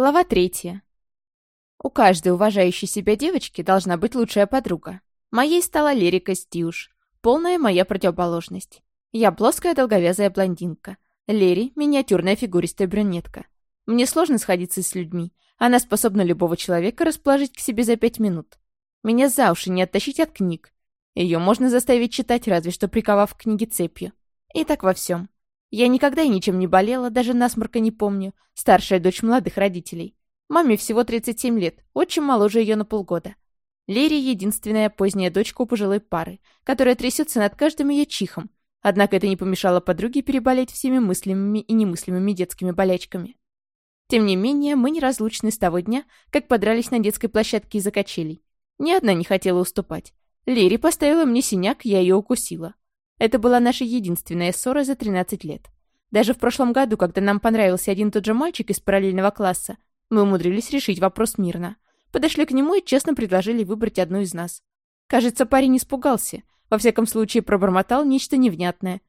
Глава третья. У каждой уважающей себя девочки должна быть лучшая подруга. Моей стала Лерика Стиуш, полная моя противоположность. Я плоская долговязая блондинка. Лери — миниатюрная фигуристая брюнетка. Мне сложно сходиться с людьми. Она способна любого человека расположить к себе за пять минут. Меня за уши не оттащить от книг. Ее можно заставить читать, разве что приковав к книге цепью. И так во всем. Я никогда и ничем не болела, даже насморка не помню. Старшая дочь молодых родителей. Маме всего 37 лет, очень моложе ее на полгода. Лери — единственная поздняя дочка у пожилой пары, которая трясется над каждым ее чихом. Однако это не помешало подруге переболеть всеми мыслимыми и немыслимыми детскими болячками. Тем не менее, мы неразлучны с того дня, как подрались на детской площадке из-за качелей. Ни одна не хотела уступать. Лери поставила мне синяк, я ее укусила. Это была наша единственная ссора за 13 лет. Даже в прошлом году, когда нам понравился один тот же мальчик из параллельного класса, мы умудрились решить вопрос мирно. Подошли к нему и честно предложили выбрать одну из нас. Кажется, парень испугался. Во всяком случае, пробормотал нечто невнятное.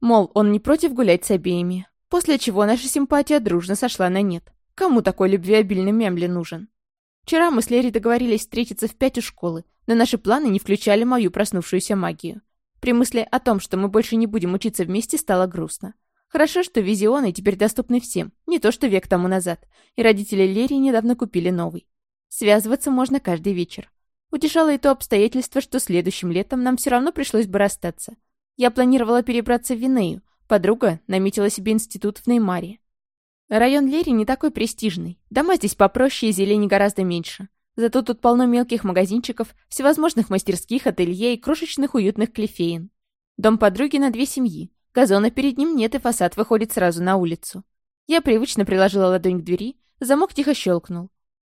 Мол, он не против гулять с обеими. После чего наша симпатия дружно сошла на нет. Кому такой любвеобильный мемли нужен? Вчера мы с Лерри договорились встретиться в пять у школы, но наши планы не включали мою проснувшуюся магию. При мысли о том, что мы больше не будем учиться вместе, стало грустно. Хорошо, что визионы теперь доступны всем, не то что век тому назад, и родители Лерии недавно купили новый. Связываться можно каждый вечер. Утешало и то обстоятельство, что следующим летом нам все равно пришлось бы расстаться. Я планировала перебраться в Винею, подруга наметила себе институт в Неймаре. Район Лери не такой престижный, дома здесь попроще и зелени гораздо меньше. Зато тут полно мелких магазинчиков, всевозможных мастерских, ателье и крошечных уютных клефеин. Дом подруги на две семьи. Газона перед ним нет, и фасад выходит сразу на улицу. Я привычно приложила ладонь к двери, замок тихо щелкнул.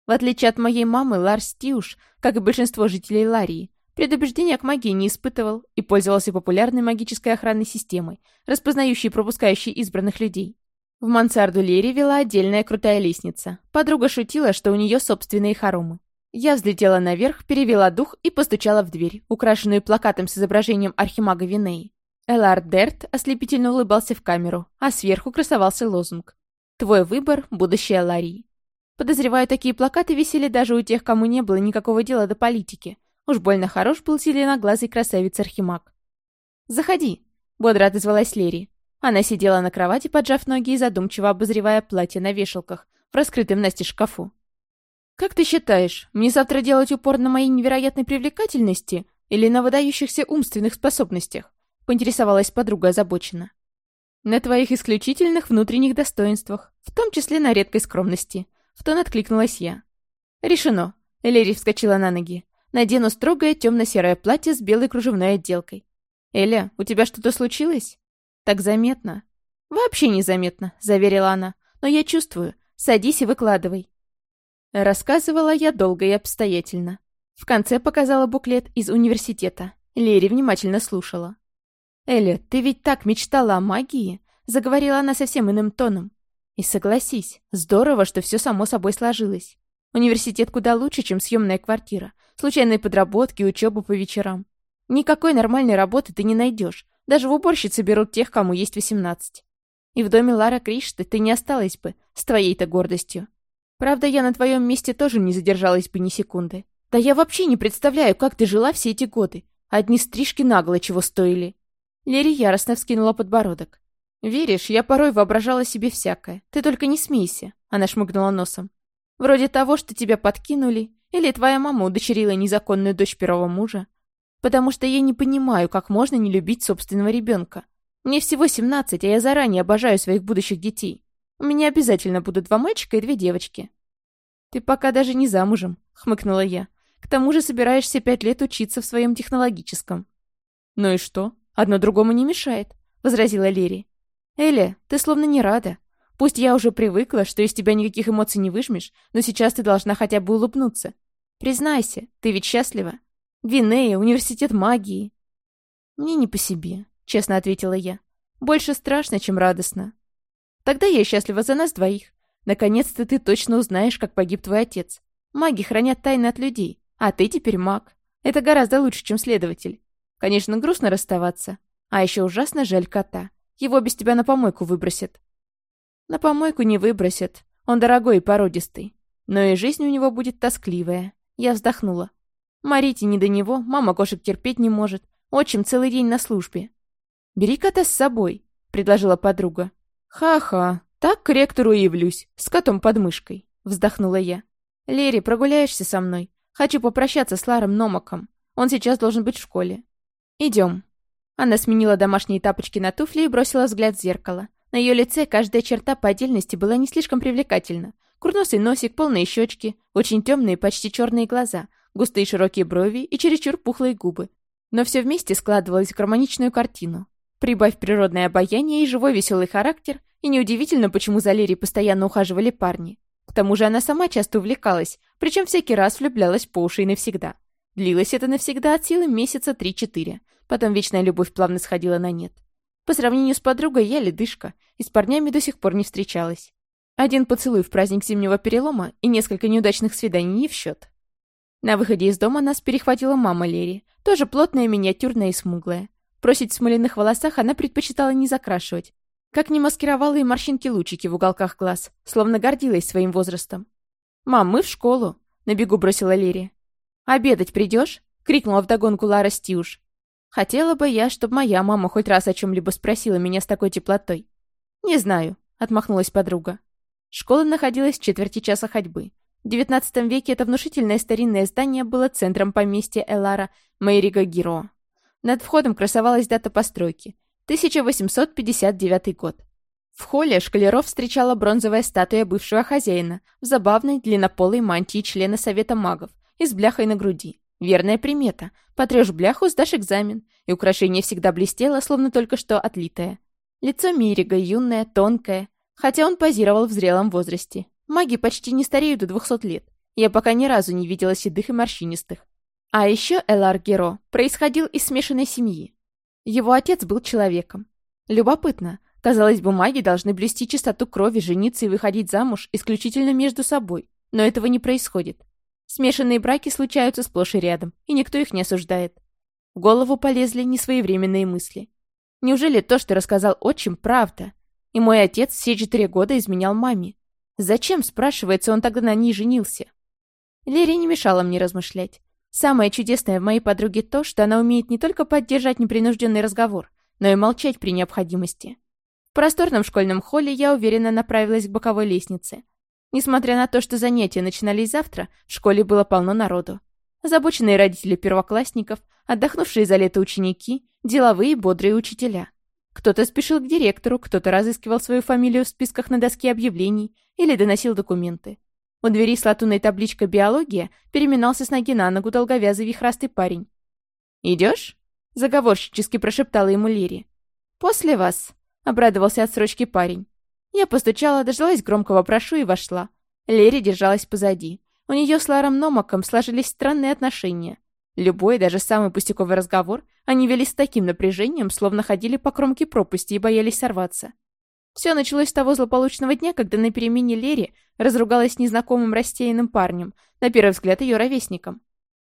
В отличие от моей мамы, Ларс Тиуш, как и большинство жителей Ларии, предубеждения к магии не испытывал и пользовался популярной магической охранной системой, распознающей и пропускающей избранных людей. В мансарду Лери вела отдельная крутая лестница. Подруга шутила, что у нее собственные хоромы. Я взлетела наверх, перевела дух и постучала в дверь, украшенную плакатом с изображением архимага Винеи. Элар Дерт ослепительно улыбался в камеру, а сверху красовался лозунг «Твой выбор – будущее Ларии». Подозреваю, такие плакаты висели даже у тех, кому не было никакого дела до политики. Уж больно хорош был зеленоглазый красавец Архимаг. «Заходи», — бодро отозвалась Лери. Она сидела на кровати, поджав ноги и задумчиво обозревая платье на вешалках в раскрытом Насте шкафу. «Как ты считаешь, мне завтра делать упор на моей невероятной привлекательности или на выдающихся умственных способностях?» — поинтересовалась подруга озабоченно. «На твоих исключительных внутренних достоинствах, в том числе на редкой скромности», — в тон откликнулась я. «Решено», — Элери вскочила на ноги. «Надену строгое темно-серое платье с белой кружевной отделкой». «Эля, у тебя что-то случилось?» «Так заметно». «Вообще незаметно», — заверила она. «Но я чувствую. Садись и выкладывай». Рассказывала я долго и обстоятельно. В конце показала буклет из университета. Лери внимательно слушала. «Эля, ты ведь так мечтала о магии?» Заговорила она совсем иным тоном. «И согласись, здорово, что все само собой сложилось. Университет куда лучше, чем съемная квартира, случайные подработки, учеба по вечерам. Никакой нормальной работы ты не найдешь. Даже в уборщице берут тех, кому есть восемнадцать. И в доме Лара Кришты ты не осталась бы, с твоей-то гордостью. Правда, я на твоем месте тоже не задержалась бы ни секунды. Да я вообще не представляю, как ты жила все эти годы. Одни стрижки нагло чего стоили. Лери яростно вскинула подбородок. «Веришь, я порой воображала себе всякое. Ты только не смейся», — она шмыгнула носом. «Вроде того, что тебя подкинули, или твоя мама удочерила незаконную дочь первого мужа. Потому что я не понимаю, как можно не любить собственного ребенка. Мне всего семнадцать, а я заранее обожаю своих будущих детей. У меня обязательно будут два мальчика и две девочки». «Ты пока даже не замужем», — хмыкнула я. «К тому же собираешься пять лет учиться в своем технологическом». «Ну и что? Одно другому не мешает», — возразила Лери. «Эля, ты словно не рада. Пусть я уже привыкла, что из тебя никаких эмоций не выжмешь, но сейчас ты должна хотя бы улыбнуться. Признайся, ты ведь счастлива? Гвинея, университет магии». «Мне не по себе», — честно ответила я. «Больше страшно, чем радостно. Тогда я счастлива за нас двоих. Наконец-то ты точно узнаешь, как погиб твой отец. Маги хранят тайны от людей, а ты теперь маг. Это гораздо лучше, чем следователь. Конечно, грустно расставаться. А еще ужасно жаль кота. Его без тебя на помойку выбросят. На помойку не выбросят. Он дорогой и породистый. Но и жизнь у него будет тоскливая. Я вздохнула. Марите не до него, мама кошек терпеть не может. Отчим целый день на службе. «Бери кота с собой», — предложила подруга. «Ха-ха, так к ректору и явлюсь, с котом под мышкой», — вздохнула я. «Лерри, прогуляешься со мной? Хочу попрощаться с Ларом Номаком. Он сейчас должен быть в школе». «Идем». Она сменила домашние тапочки на туфли и бросила взгляд в зеркало. На ее лице каждая черта по отдельности была не слишком привлекательна. Курносый носик, полные щечки, очень темные, почти черные глаза, густые широкие брови и чересчур пухлые губы. Но все вместе складывалось в гармоничную картину. Прибавь природное обаяние и живой веселый характер, и неудивительно, почему за Лерией постоянно ухаживали парни. К тому же она сама часто увлекалась, причем всякий раз влюблялась по уши и навсегда. Длилось это навсегда от силы месяца 3-4. Потом вечная любовь плавно сходила на нет. По сравнению с подругой я ледышка, и с парнями до сих пор не встречалась. Один поцелуй в праздник зимнего перелома и несколько неудачных свиданий не в счет. На выходе из дома нас перехватила мама Лери, тоже плотная, миниатюрная и смуглая. Просить в смоляных волосах она предпочитала не закрашивать. Как не маскировала и морщинки-лучики в уголках глаз, словно гордилась своим возрастом. «Мам, мы в школу», — на бегу бросила Лери. «Обедать придешь?» — крикнула вдогонку Лара Стиуш. Хотела бы я, чтобы моя мама хоть раз о чем-либо спросила меня с такой теплотой. «Не знаю», — отмахнулась подруга. Школа находилась в четверти часа ходьбы. В XIX веке это внушительное старинное здание было центром поместья Элара Мейрига Гиро. Над входом красовалась дата постройки – 1859 год. В холле шкалеров встречала бронзовая статуя бывшего хозяина в забавной длиннополой мантии члена Совета магов и с бляхой на груди. Верная примета. Потрешь бляху, сдашь экзамен. И украшение всегда блестело, словно только что отлитое. Лицо Мирига юное, тонкое, Хотя он позировал в зрелом возрасте. Маги почти не стареют до 200 лет. Я пока ни разу не видела седых и морщинистых. А еще Элар Геро происходил из смешанной семьи. Его отец был человеком. Любопытно. Казалось бы, маги должны блюсти чистоту крови, жениться и выходить замуж исключительно между собой. Но этого не происходит. Смешанные браки случаются сплошь и рядом, и никто их не осуждает. В голову полезли несвоевременные мысли. Неужели то, что рассказал отчим, правда? И мой отец все четыре года изменял маме. Зачем, спрашивается, он тогда на ней женился? Лере не мешала мне размышлять. Самое чудесное в моей подруге то, что она умеет не только поддержать непринужденный разговор, но и молчать при необходимости. В просторном школьном холле я уверенно направилась к боковой лестнице. Несмотря на то, что занятия начинались завтра, в школе было полно народу. Озабоченные родители первоклассников, отдохнувшие за лето ученики, деловые бодрые учителя. Кто-то спешил к директору, кто-то разыскивал свою фамилию в списках на доске объявлений или доносил документы. У двери с латунной табличкой «Биология» переминался с ноги на ногу долговязый вихрастый парень. «Идешь?» — заговорщически прошептала ему Лири. «После вас», — обрадовался отсрочки парень. Я постучала, дождалась громкого «прошу» и вошла. Лери держалась позади. У нее с Ларом Номаком сложились странные отношения. Любой, даже самый пустяковый разговор они вели с таким напряжением, словно ходили по кромке пропасти и боялись сорваться. Все началось с того злополучного дня, когда на перемене Лери разругалась с незнакомым растерянным парнем, на первый взгляд ее ровесником.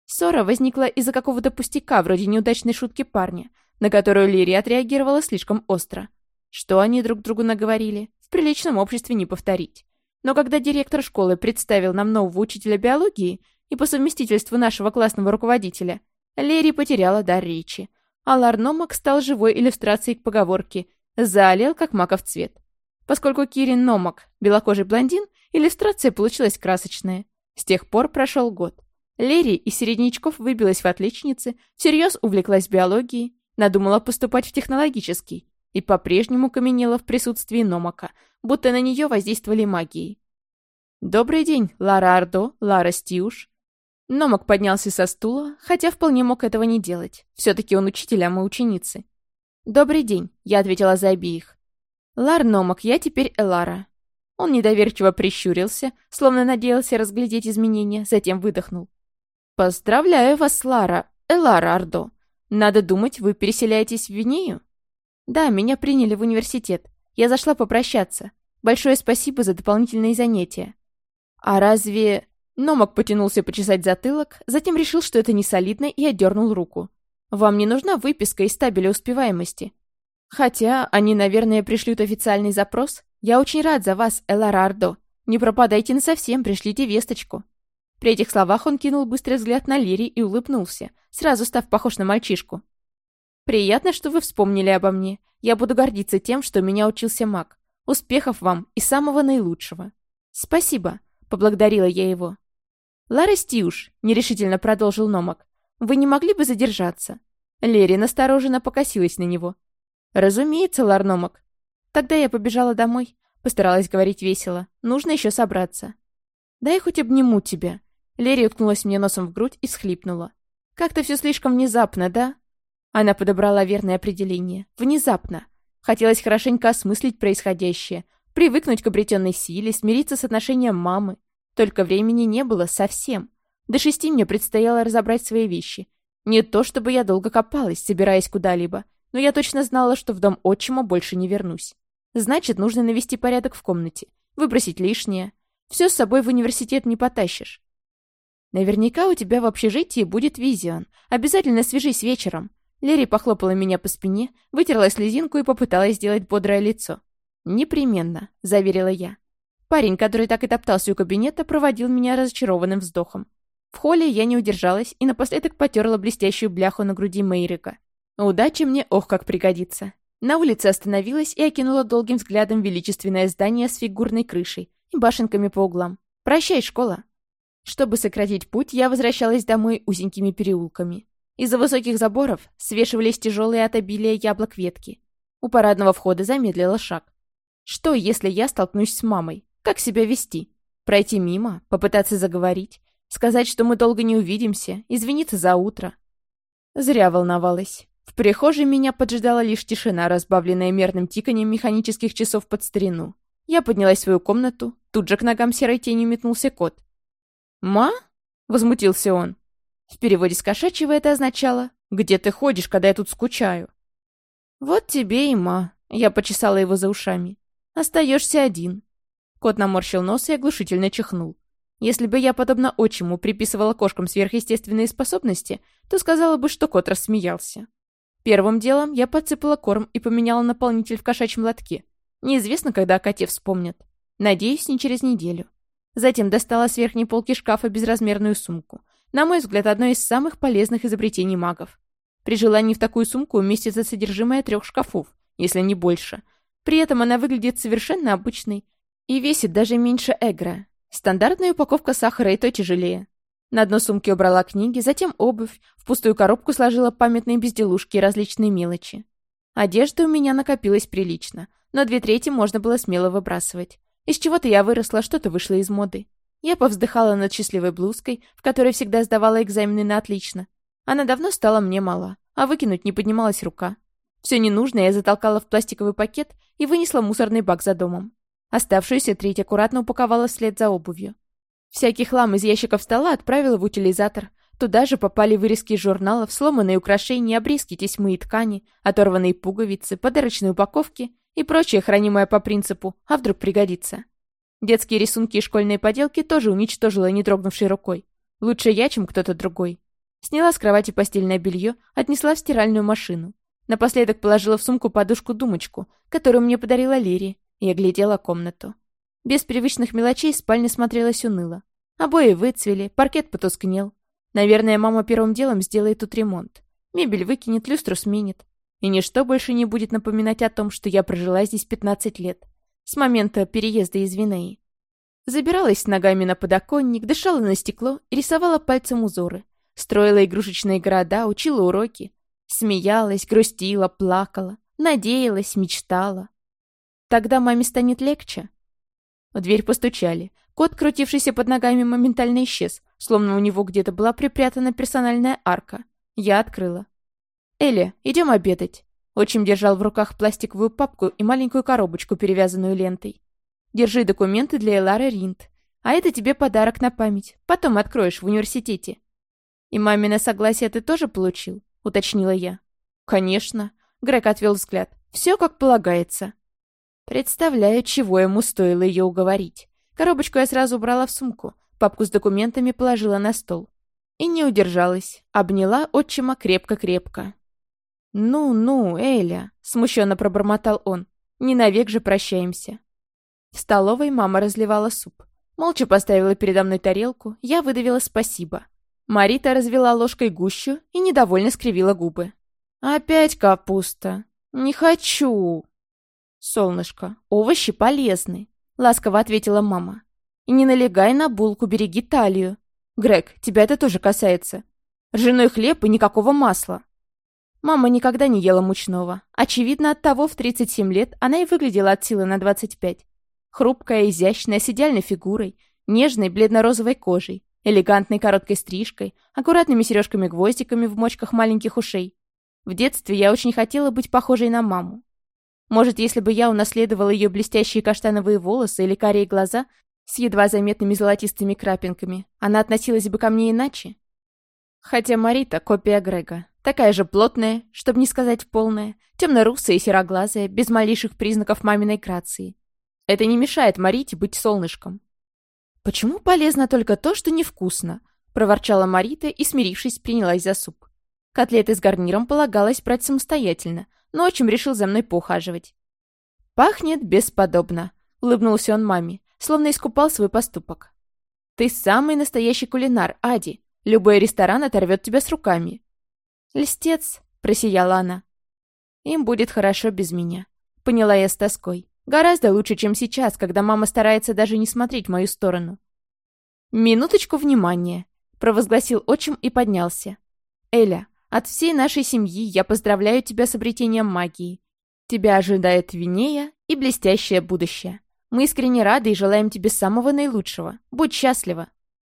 Ссора возникла из-за какого-то пустяка, вроде неудачной шутки парня, на которую Лери отреагировала слишком остро. Что они друг другу наговорили, в приличном обществе не повторить. Но когда директор школы представил нам нового учителя биологии, и по совместительству нашего классного руководителя, Лерри потеряла дар речи, а Ларномак стал живой иллюстрацией к поговорке «заолел, как маков цвет». Поскольку Кирин Номак – белокожий блондин, иллюстрация получилась красочная. С тех пор прошел год. Лерри из середнячков выбилась в отличницы, всерьез увлеклась биологией, надумала поступать в технологический и по-прежнему каменела в присутствии Номака, будто на нее воздействовали магией. «Добрый день, Лара Ардо, Лара Стиуш», Номок поднялся со стула, хотя вполне мог этого не делать. Все-таки он учитель, а мы ученицы. «Добрый день», — я ответила за обеих. «Лар Номок, я теперь Элара». Он недоверчиво прищурился, словно надеялся разглядеть изменения, затем выдохнул. «Поздравляю вас, Лара, Элара Ардо. Надо думать, вы переселяетесь в Винею?» «Да, меня приняли в университет. Я зашла попрощаться. Большое спасибо за дополнительные занятия». «А разве...» Номок потянулся почесать затылок, затем решил, что это не солидно, и отдернул руку. «Вам не нужна выписка из табеля успеваемости?» «Хотя они, наверное, пришлют официальный запрос. Я очень рад за вас, Эларардо. Не пропадайте насовсем, пришлите весточку». При этих словах он кинул быстрый взгляд на Лири и улыбнулся, сразу став похож на мальчишку. «Приятно, что вы вспомнили обо мне. Я буду гордиться тем, что меня учился маг. Успехов вам и самого наилучшего». «Спасибо», — поблагодарила я его. «Лара Стиуш», — нерешительно продолжил Номок, — «вы не могли бы задержаться?» Лерри настороженно покосилась на него. «Разумеется, Ларномок. Тогда я побежала домой. Постаралась говорить весело. Нужно еще собраться. «Дай хоть обниму тебя». Лерри уткнулась мне носом в грудь и схлипнула. «Как-то все слишком внезапно, да?» Она подобрала верное определение. «Внезапно». Хотелось хорошенько осмыслить происходящее, привыкнуть к обретенной силе, смириться с отношением мамы. Только времени не было совсем. До шести мне предстояло разобрать свои вещи. Не то, чтобы я долго копалась, собираясь куда-либо, но я точно знала, что в дом отчима больше не вернусь. Значит, нужно навести порядок в комнате, выбросить лишнее. Все с собой в университет не потащишь. Наверняка у тебя в общежитии будет визион. Обязательно свяжись вечером. Лерри похлопала меня по спине, вытерла слезинку и попыталась сделать бодрое лицо. «Непременно», — заверила я. Парень, который так и топтался у кабинета, проводил меня разочарованным вздохом. В холле я не удержалась и напоследок потерла блестящую бляху на груди Мейрика. Удача мне ох как пригодится. На улице остановилась и окинула долгим взглядом величественное здание с фигурной крышей и башенками по углам. «Прощай, школа!» Чтобы сократить путь, я возвращалась домой узенькими переулками. Из-за высоких заборов свешивались тяжелые от обилия яблок ветки. У парадного входа замедлила шаг. Что, если я столкнусь с мамой? Как себя вести? Пройти мимо? Попытаться заговорить? Сказать, что мы долго не увидимся? Извиниться за утро? Зря волновалась. В прихожей меня поджидала лишь тишина, разбавленная мерным тиканием механических часов под старину. Я поднялась в свою комнату, тут же к ногам серой тени метнулся кот. «Ма?» — возмутился он. В переводе с кошачьего это означало «Где ты ходишь, когда я тут скучаю?» «Вот тебе и ма», — я почесала его за ушами. «Остаешься один». Кот наморщил нос и оглушительно чихнул. Если бы я, подобно отчиму, приписывала кошкам сверхъестественные способности, то сказала бы, что кот рассмеялся. Первым делом я подсыпала корм и поменяла наполнитель в кошачьем лотке. Неизвестно, когда о коте вспомнят. Надеюсь, не через неделю. Затем достала с верхней полки шкафа безразмерную сумку. На мой взгляд, одно из самых полезных изобретений магов. При желании в такую сумку уместится содержимое трех шкафов, если не больше. При этом она выглядит совершенно обычной и весит даже меньше эгра. Стандартная упаковка сахара и то тяжелее. На дно сумки убрала книги, затем обувь, в пустую коробку сложила памятные безделушки и различные мелочи. Одежда у меня накопилась прилично, но две трети можно было смело выбрасывать. Из чего-то я выросла, что-то вышло из моды. Я повздыхала над счастливой блузкой, в которой всегда сдавала экзамены на отлично. Она давно стала мне мала, а выкинуть не поднималась рука. Все ненужное я затолкала в пластиковый пакет и вынесла мусорный бак за домом. Оставшуюся треть аккуратно упаковала вслед за обувью. Всякий хлам из ящиков стола отправила в утилизатор. Туда же попали вырезки журналов, сломанные украшения, обрезки тесьмы и ткани, оторванные пуговицы, подарочные упаковки и прочее, хранимое по принципу «а вдруг пригодится». Детские рисунки и школьные поделки тоже уничтожила не дрогнувшей рукой. Лучше я, чем кто-то другой. Сняла с кровати постельное белье, отнесла в стиральную машину. Напоследок положила в сумку подушку-думочку, которую мне подарила Лири, и оглядела комнату. Без привычных мелочей спальня смотрелась уныло. Обои выцвели, паркет потускнел. Наверное, мама первым делом сделает тут ремонт. Мебель выкинет, люстру сменит. И ничто больше не будет напоминать о том, что я прожила здесь 15 лет. С момента переезда из Винеи. Забиралась ногами на подоконник, дышала на стекло и рисовала пальцем узоры. Строила игрушечные города, учила уроки. Смеялась, грустила, плакала, надеялась, мечтала. Тогда маме станет легче. В дверь постучали. Кот, крутившийся под ногами, моментально исчез, словно у него где-то была припрятана персональная арка. Я открыла. «Эля, идем обедать». Отчим держал в руках пластиковую папку и маленькую коробочку, перевязанную лентой. «Держи документы для Элары Ринд. А это тебе подарок на память. Потом откроешь в университете». «И мамино согласие ты тоже получил?» — уточнила я. «Конечно». Грег отвел взгляд. «Все как полагается». Представляю, чего ему стоило ее уговорить. Коробочку я сразу убрала в сумку, папку с документами положила на стол. И не удержалась, обняла отчима крепко-крепко. «Ну-ну, Эля», — смущенно пробормотал он, — «не навек же прощаемся». В столовой мама разливала суп. Молча поставила передо мной тарелку, я выдавила спасибо. Марита развела ложкой гущу и недовольно скривила губы. «Опять капуста. Не хочу». «Солнышко, овощи полезны», — ласково ответила мама. «И не налегай на булку, береги талию. Грег, тебя это тоже касается. Ржаной хлеб и никакого масла». Мама никогда не ела мучного. Очевидно, от того в 37 лет она и выглядела от силы на 25. Хрупкая, изящная, с идеальной фигурой, нежной бледно-розовой кожей, элегантной короткой стрижкой, аккуратными сережками-гвоздиками в мочках маленьких ушей. В детстве я очень хотела быть похожей на маму. Может, если бы я унаследовала ее блестящие каштановые волосы или карие глаза с едва заметными золотистыми крапинками, она относилась бы ко мне иначе? Хотя Марита — копия Грега. Такая же плотная, чтобы не сказать полная, темно-русая и сероглазая, без малейших признаков маминой грации. Это не мешает Марите быть солнышком. «Почему полезно только то, что невкусно?» — проворчала Марита и, смирившись, принялась за суп. Котлеты с гарниром полагалось брать самостоятельно, но отчим решил за мной поухаживать. «Пахнет бесподобно», — улыбнулся он маме, словно искупал свой поступок. «Ты самый настоящий кулинар, Ади. Любой ресторан оторвет тебя с руками». «Льстец», — просияла она. «Им будет хорошо без меня», — поняла я с тоской. Гораздо лучше, чем сейчас, когда мама старается даже не смотреть в мою сторону. «Минуточку внимания», — провозгласил отчим и поднялся. «Эля, от всей нашей семьи я поздравляю тебя с обретением магии. Тебя ожидает Винея и блестящее будущее. Мы искренне рады и желаем тебе самого наилучшего. Будь счастлива».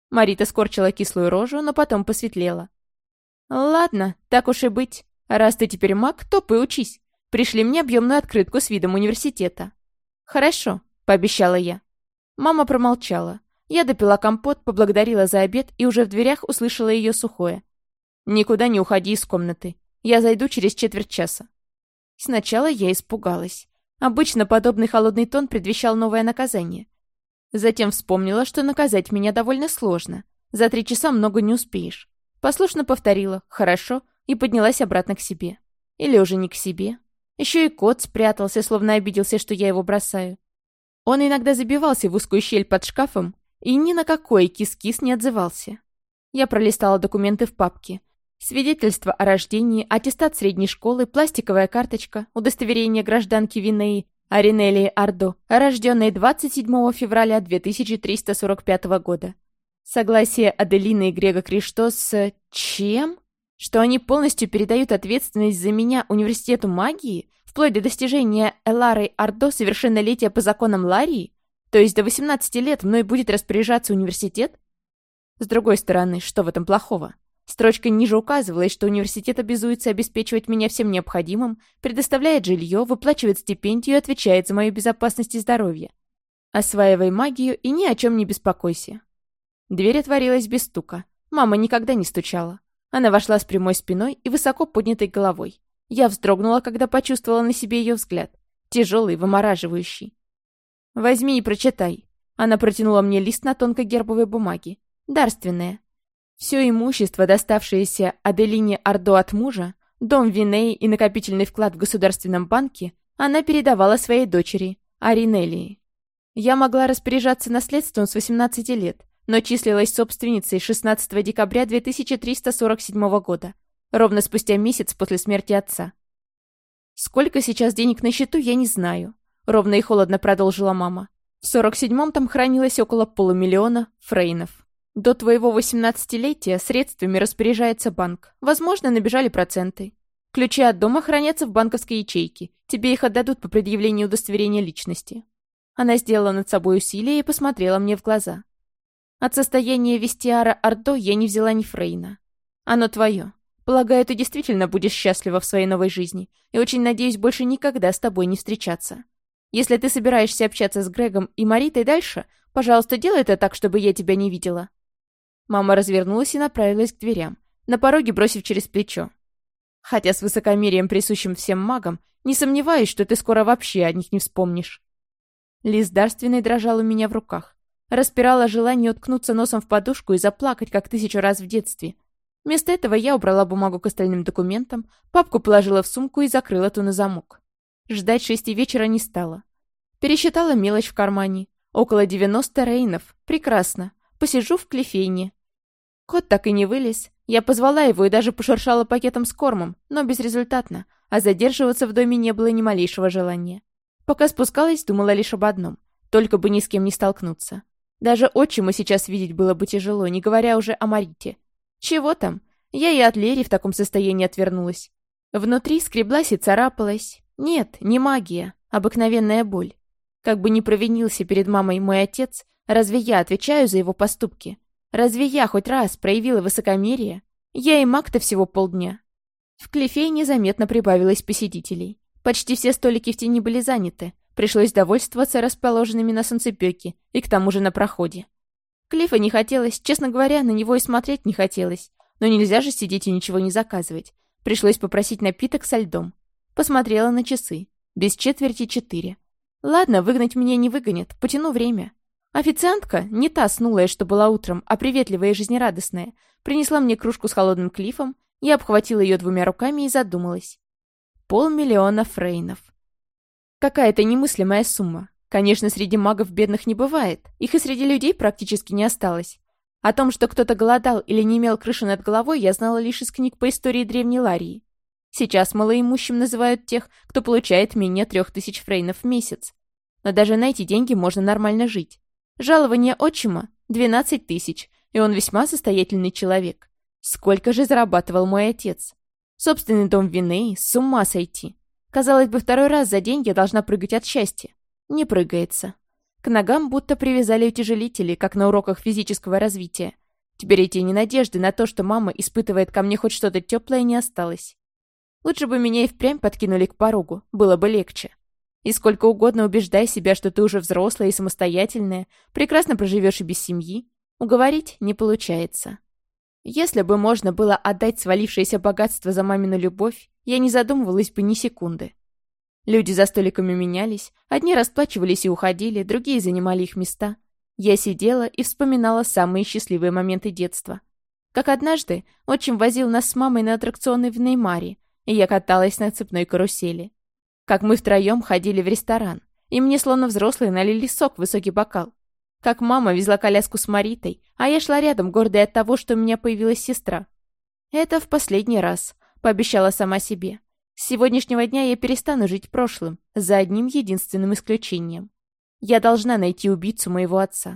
Марита скорчила кислую рожу, но потом посветлела. «Ладно, так уж и быть. Раз ты теперь маг, то поучись. Пришли мне объемную открытку с видом университета». «Хорошо», — пообещала я. Мама промолчала. Я допила компот, поблагодарила за обед и уже в дверях услышала ее сухое. «Никуда не уходи из комнаты. Я зайду через четверть часа». Сначала я испугалась. Обычно подобный холодный тон предвещал новое наказание. Затем вспомнила, что наказать меня довольно сложно. За три часа много не успеешь. Послушно повторила «хорошо» и поднялась обратно к себе. Или уже не к себе. Еще и кот спрятался, словно обиделся, что я его бросаю. Он иногда забивался в узкую щель под шкафом и ни на какой кис-кис не отзывался. Я пролистала документы в папке. Свидетельство о рождении, аттестат средней школы, пластиковая карточка, удостоверение гражданки Винеи Аринелии Ардо, рожденной 27 февраля 2345 года. Согласие Аделины и Грега Кришто с... чем? Что они полностью передают ответственность за меня университету магии, вплоть до достижения Эларой Ардо совершеннолетия по законам Ларии? То есть до 18 лет мной будет распоряжаться университет? С другой стороны, что в этом плохого? Строчка ниже указывалась, что университет обязуется обеспечивать меня всем необходимым, предоставляет жилье, выплачивает стипендию и отвечает за мою безопасность и здоровье. Осваивай магию и ни о чем не беспокойся. Дверь отворилась без стука. Мама никогда не стучала. Она вошла с прямой спиной и высоко поднятой головой. Я вздрогнула, когда почувствовала на себе ее взгляд. Тяжелый, вымораживающий. «Возьми и прочитай». Она протянула мне лист на тонкой гербовой бумаге. Дарственное. Все имущество, доставшееся Аделине Ордо от мужа, дом Винеи и накопительный вклад в Государственном банке, она передавала своей дочери, Аринелии. Я могла распоряжаться наследством с 18 лет, но числилась собственницей 16 декабря 2347 года, ровно спустя месяц после смерти отца. «Сколько сейчас денег на счету, я не знаю», — ровно и холодно продолжила мама. «В 47-м там хранилось около полумиллиона фрейнов. До твоего 18-летия средствами распоряжается банк. Возможно, набежали проценты. Ключи от дома хранятся в банковской ячейке. Тебе их отдадут по предъявлению удостоверения личности». Она сделала над собой усилие и посмотрела мне в глаза. От состояния вестиара Ордо я не взяла ни Фрейна. Оно твое. Полагаю, ты действительно будешь счастлива в своей новой жизни, и очень надеюсь больше никогда с тобой не встречаться. Если ты собираешься общаться с Грегом и Маритой дальше, пожалуйста, делай это так, чтобы я тебя не видела». Мама развернулась и направилась к дверям, на пороге бросив через плечо. «Хотя с высокомерием, присущим всем магам, не сомневаюсь, что ты скоро вообще о них не вспомнишь». Лист дарственный дрожал у меня в руках. Распирала желание уткнуться носом в подушку и заплакать, как тысячу раз в детстве. Вместо этого я убрала бумагу к остальным документам, папку положила в сумку и закрыла ту на замок. Ждать шести вечера не стала. Пересчитала мелочь в кармане. Около 90 рейнов. Прекрасно. Посижу в клефейне. Кот так и не вылез. Я позвала его и даже пошуршала пакетом с кормом, но безрезультатно, а задерживаться в доме не было ни малейшего желания. Пока спускалась, думала лишь об одном. Только бы ни с кем не столкнуться. Даже отчима сейчас видеть было бы тяжело, не говоря уже о Марите. Чего там? Я и от Лери в таком состоянии отвернулась. Внутри скреблась и царапалась. Нет, не магия, обыкновенная боль. Как бы ни провинился перед мамой мой отец, разве я отвечаю за его поступки? Разве я хоть раз проявила высокомерие? Я и маг-то всего полдня. В клефе незаметно прибавилось посетителей. Почти все столики в тени были заняты, Пришлось довольствоваться расположенными на солнцепёке и к тому же на проходе. Клифа не хотелось, честно говоря, на него и смотреть не хотелось. Но нельзя же сидеть и ничего не заказывать. Пришлось попросить напиток со льдом. Посмотрела на часы. Без четверти четыре. Ладно, выгнать меня не выгонят, потяну время. Официантка, не та снулая, что была утром, а приветливая и жизнерадостная, принесла мне кружку с холодным клифом, я обхватила ее двумя руками и задумалась. Полмиллиона фрейнов. Какая-то немыслимая сумма. Конечно, среди магов бедных не бывает. Их и среди людей практически не осталось. О том, что кто-то голодал или не имел крыши над головой, я знала лишь из книг по истории Древней Ларии. Сейчас малоимущим называют тех, кто получает менее трех тысяч фрейнов в месяц. Но даже на эти деньги можно нормально жить. Жалование отчима – 12 тысяч, и он весьма состоятельный человек. Сколько же зарабатывал мой отец? Собственный дом вины, с ума сойти. Казалось бы, второй раз за день я должна прыгать от счастья. Не прыгается. К ногам будто привязали утяжелители, как на уроках физического развития. Теперь эти ненадежды на то, что мама испытывает ко мне хоть что-то теплое, не осталось. Лучше бы меня и впрямь подкинули к порогу, было бы легче. И сколько угодно убеждай себя, что ты уже взрослая и самостоятельная, прекрасно проживешь и без семьи, уговорить не получается. Если бы можно было отдать свалившееся богатство за мамину любовь, я не задумывалась бы ни секунды. Люди за столиками менялись, одни расплачивались и уходили, другие занимали их места. Я сидела и вспоминала самые счастливые моменты детства. Как однажды отчим возил нас с мамой на аттракционы в Неймаре, и я каталась на цепной карусели. Как мы втроем ходили в ресторан, и мне словно взрослые налили сок в высокий бокал. Как мама везла коляску с Маритой, а я шла рядом, гордая от того, что у меня появилась сестра. Это в последний раз, пообещала сама себе. С сегодняшнего дня я перестану жить прошлым, за одним единственным исключением. Я должна найти убийцу моего отца.